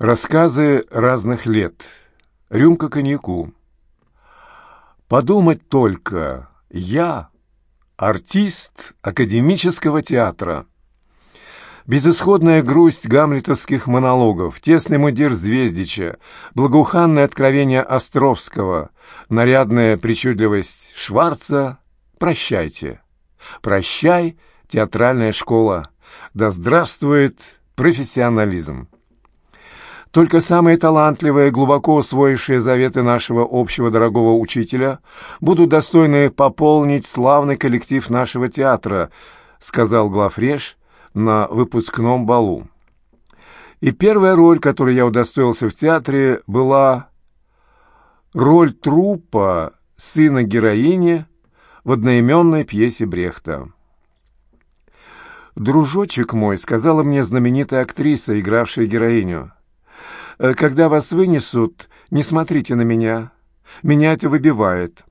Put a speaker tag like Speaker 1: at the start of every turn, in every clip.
Speaker 1: Рассказы разных лет. Рюмка коньяку. Подумать только, я артист академического театра. Безысходная грусть гамлетовских монологов, тесный мундир Звездича, благоуханное откровение Островского, нарядная причудливость Шварца — прощайте. Прощай, театральная школа. Да здравствует профессионализм. Только самые талантливые, глубоко усвоившие заветы нашего общего дорогого учителя будут достойны пополнить славный коллектив нашего театра, сказал Глафреш на выпускном балу. И первая роль, которой я удостоился в театре, была роль трупа сына героини в одноименной пьесе Брехта. «Дружочек мой», — сказала мне знаменитая актриса, игравшая героиню, — когда вас вынесут, не смотрите на меня. Меня это выбивает.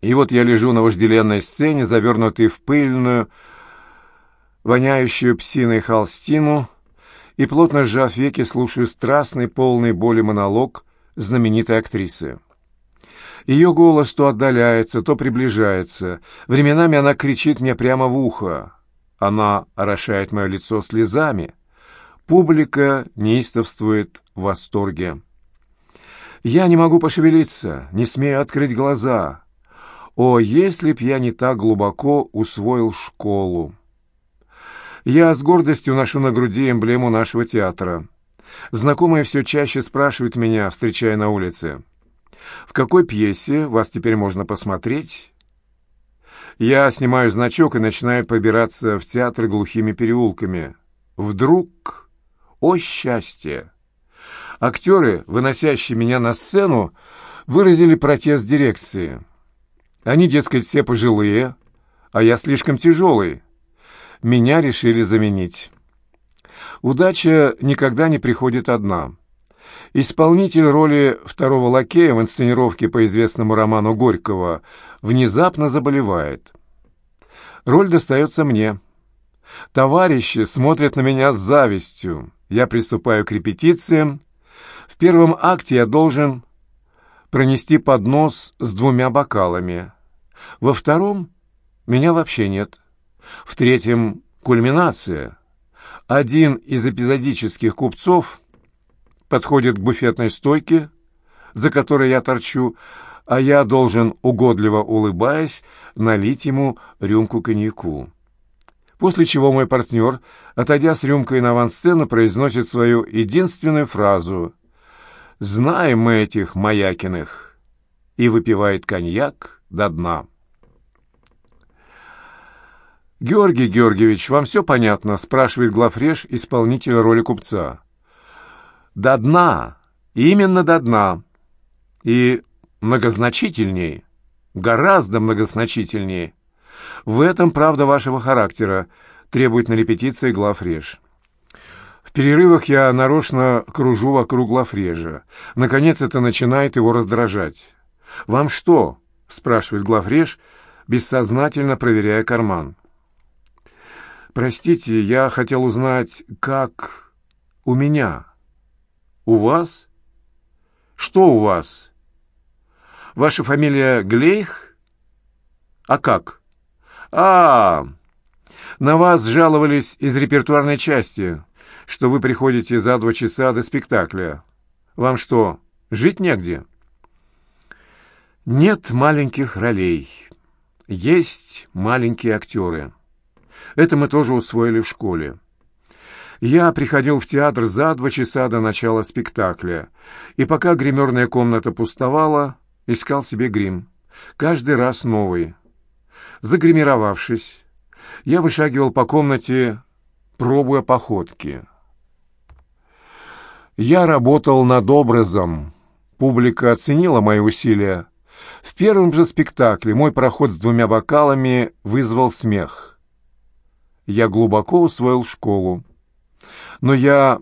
Speaker 1: И вот я лежу на вожделенной сцене, завернутый в пыльную, воняющую псиной холстину, и, плотно сжав веки, слушаю страстный, полный боли монолог знаменитой актрисы. Ее голос то отдаляется, то приближается. Временами она кричит мне прямо в ухо. Она орошает мое лицо слезами. Публика неистовствует в восторге. Я не могу пошевелиться, не смею открыть глаза. О, если б я не так глубоко усвоил школу! Я с гордостью ношу на груди эмблему нашего театра. Знакомые все чаще спрашивают меня, встречая на улице, «В какой пьесе вас теперь можно посмотреть?» Я снимаю значок и начинаю побираться в театр глухими переулками. Вдруг о счастье! Актеры, выносящие меня на сцену, выразили протест дирекции. Они, дескать, все пожилые, а я слишком тяжелый. Меня решили заменить. Удача никогда не приходит одна. Исполнитель роли второго лакея в инсценировке по известному роману Горького внезапно заболевает. Роль достается мне. Товарищи смотрят на меня с завистью. Я приступаю к репетициям. В первом акте я должен пронести поднос с двумя бокалами. Во втором меня вообще нет. В третьем — кульминация. Один из эпизодических купцов подходит к буфетной стойке, за которой я торчу, а я должен, угодливо улыбаясь, налить ему рюмку коньяку. После чего мой партнер, отойдя с рюмкой на авансцену, произносит свою единственную фразу «Знаем мы этих Маякиных» и выпивает коньяк до дна. «Георгий Георгиевич, вам все понятно?» – спрашивает главреж исполнителя роли купца. «До дна! Именно до дна! И многозначительней, гораздо многозначительнее. В этом правда вашего характера, требует на репетиции главреж. В перерывах я нарочно кружу вокруг главрежа. Наконец это начинает его раздражать. «Вам что?» — спрашивает главреж, бессознательно проверяя карман. «Простите, я хотел узнать, как у меня. У вас? Что у вас? Ваша фамилия Глейх? А как?» «А, на вас жаловались из репертуарной части, что вы приходите за два часа до спектакля. Вам что, жить негде?» «Нет маленьких ролей. Есть маленькие актеры. Это мы тоже усвоили в школе. Я приходил в театр за два часа до начала спектакля, и пока гримерная комната пустовала, искал себе грим. Каждый раз новый». Загримировавшись, я вышагивал по комнате, пробуя походки. Я работал над образом. Публика оценила мои усилия. В первом же спектакле мой проход с двумя бокалами вызвал смех. Я глубоко усвоил школу. Но я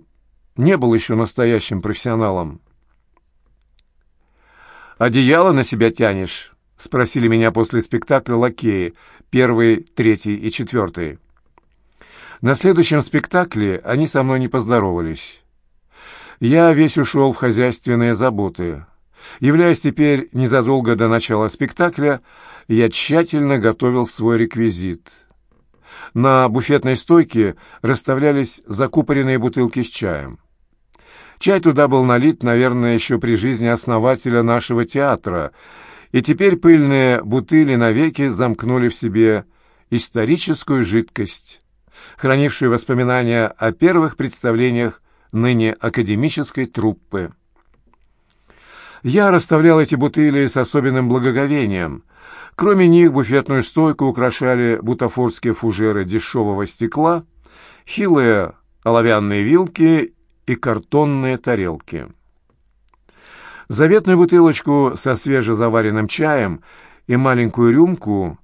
Speaker 1: не был еще настоящим профессионалом. «Одеяло на себя тянешь?» — спросили меня после спектакля лакеи, первый, третий и четвертый. На следующем спектакле они со мной не поздоровались. Я весь ушел в хозяйственные заботы. Являясь теперь незадолго до начала спектакля, я тщательно готовил свой реквизит. На буфетной стойке расставлялись закупоренные бутылки с чаем. Чай туда был налит, наверное, еще при жизни основателя нашего театра, и теперь пыльные бутыли навеки замкнули в себе историческую жидкость, хранившую воспоминания о первых представлениях ныне академической труппы. Я расставлял эти бутыли с особенным благоговением. Кроме них буфетную стойку украшали бутафорские фужеры дешевого стекла, хилые оловянные вилки и картонные тарелки. Заветную бутылочку со свежезаваренным чаем и маленькую рюмку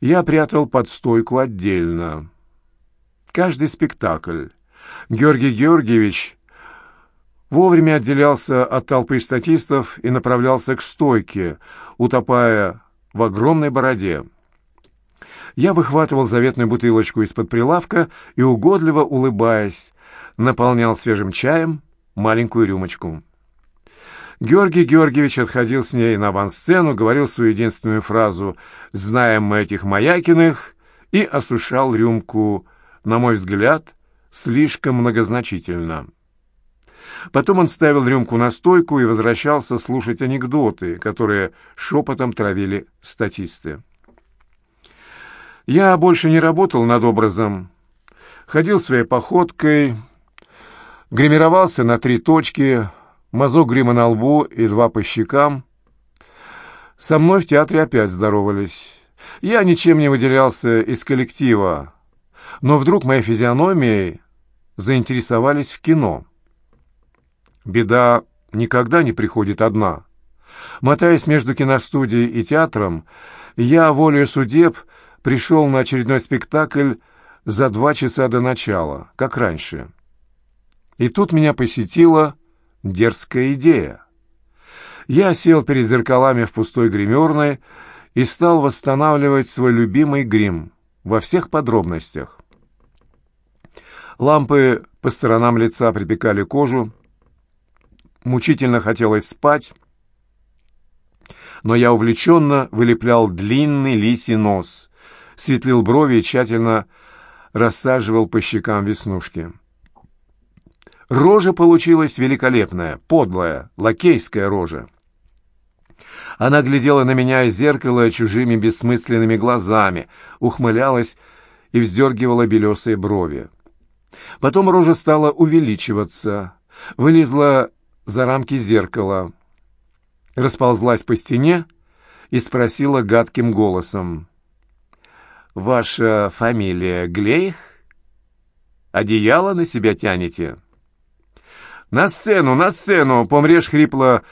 Speaker 1: я прятал под стойку отдельно. Каждый спектакль Георгий Георгиевич вовремя отделялся от толпы статистов и направлялся к стойке, утопая в огромной бороде. Я выхватывал заветную бутылочку из-под прилавка и, угодливо улыбаясь, наполнял свежим чаем маленькую рюмочку. Георгий Георгиевич отходил с ней на авансцену, говорил свою единственную фразу «Знаем мы этих Маякиных» и осушал рюмку, на мой взгляд, слишком многозначительно. Потом он ставил рюмку на стойку и возвращался слушать анекдоты, которые шепотом травили статисты. Я больше не работал над образом. Ходил своей походкой, гримировался на три точки, мазок грима на лбу и два по щекам. Со мной в театре опять здоровались. Я ничем не выделялся из коллектива, но вдруг моей физиономией заинтересовались в кино. Беда никогда не приходит одна. Мотаясь между киностудией и театром, я, волею судеб, пришел на очередной спектакль за два часа до начала, как раньше. И тут меня посетила дерзкая идея. Я сел перед зеркалами в пустой гримерной и стал восстанавливать свой любимый грим во всех подробностях. Лампы по сторонам лица припекали кожу, мучительно хотелось спать, но я увлеченно вылеплял длинный лисий нос, светлил брови и тщательно рассаживал по щекам веснушки. Рожа получилась великолепная, подлая, лакейская рожа. Она глядела на меня из зеркала чужими бессмысленными глазами, ухмылялась и вздергивала белесые брови. Потом рожа стала увеличиваться, вылезла за рамки зеркала, расползлась по стене и спросила гадким голосом. «Ваша фамилия Глейх? Одеяло на себя тянете?» «На сцену, на сцену!» — помрежь хрипло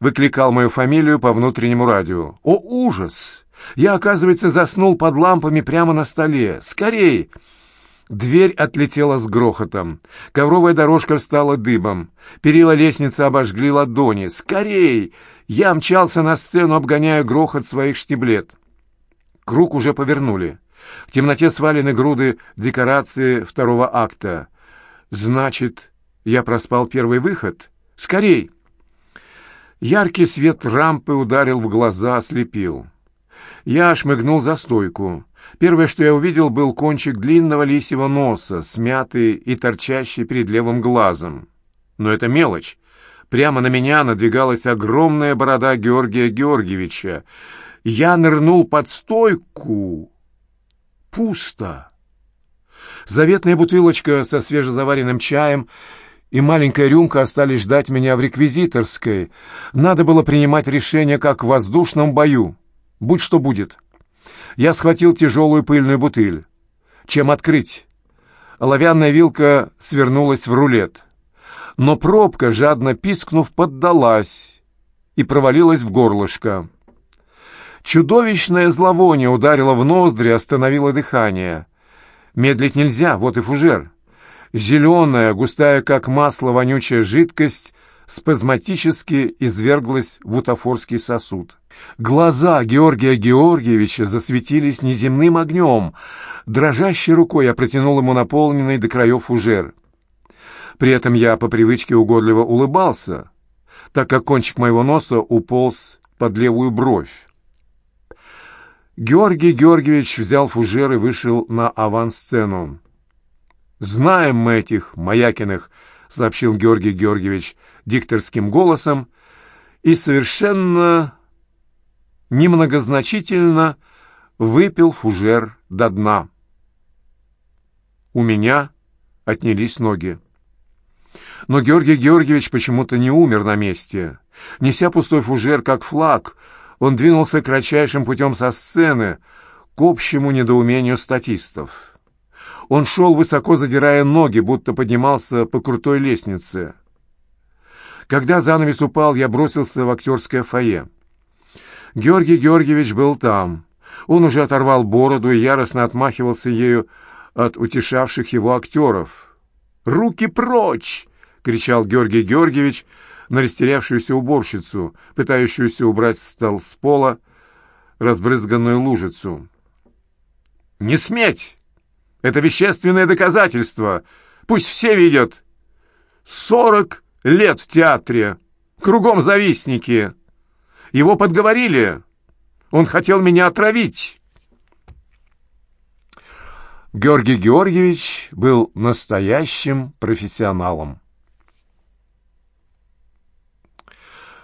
Speaker 1: выкликал мою фамилию по внутреннему радио. «О, ужас! Я, оказывается, заснул под лампами прямо на столе. Скорей!» Дверь отлетела с грохотом. Ковровая дорожка встала дыбом. Перила лестницы обожгли ладони. «Скорей!» Я мчался на сцену, обгоняя грохот своих штиблет. Круг уже повернули. В темноте свалены груды декорации второго акта. «Значит, я проспал первый выход? Скорей!» Яркий свет рампы ударил в глаза, ослепил. Я шмыгнул за стойку. Первое, что я увидел, был кончик длинного лисьего носа, смятый и торчащий перед левым глазом. Но это мелочь. Прямо на меня надвигалась огромная борода Георгия Георгиевича. Я нырнул под стойку. Пусто. Заветная бутылочка со свежезаваренным чаем и маленькая рюмка остались ждать меня в реквизиторской. Надо было принимать решение, как в воздушном бою. Будь что будет. Я схватил тяжелую пыльную бутыль. Чем открыть? Оловянная вилка свернулась в рулет. Но пробка, жадно пискнув, поддалась и провалилась в горлышко. Чудовищное зловоние ударило в ноздри, остановило дыхание. Медлить нельзя, вот и фужер. Зеленая, густая, как масло, вонючая жидкость спазматически изверглась в бутафорский сосуд. Глаза Георгия Георгиевича засветились неземным огнем. Дрожащей рукой я протянул ему наполненный до краев фужер. При этом я по привычке угодливо улыбался, так как кончик моего носа уполз под левую бровь. Георгий Георгиевич взял фужер и вышел на авансцену. «Знаем мы этих Маякиных», — сообщил Георгий Георгиевич дикторским голосом и совершенно немногозначительно выпил фужер до дна. У меня отнялись ноги. Но Георгий Георгиевич почему-то не умер на месте. Неся пустой фужер, как флаг, он двинулся кратчайшим путем со сцены к общему недоумению статистов. Он шел, высоко задирая ноги, будто поднимался по крутой лестнице. Когда занавес упал, я бросился в актерское фойе. Георгий Георгиевич был там. Он уже оторвал бороду и яростно отмахивался ею от утешавших его актеров. «Руки прочь!» — кричал Георгий Георгиевич на растерявшуюся уборщицу, пытающуюся убрать стол с пола разбрызганную лужицу. «Не сметь! Это вещественное доказательство! Пусть все видят! Сорок лет в театре! Кругом завистники! Его подговорили! Он хотел меня отравить!» Георгий Георгиевич был настоящим профессионалом.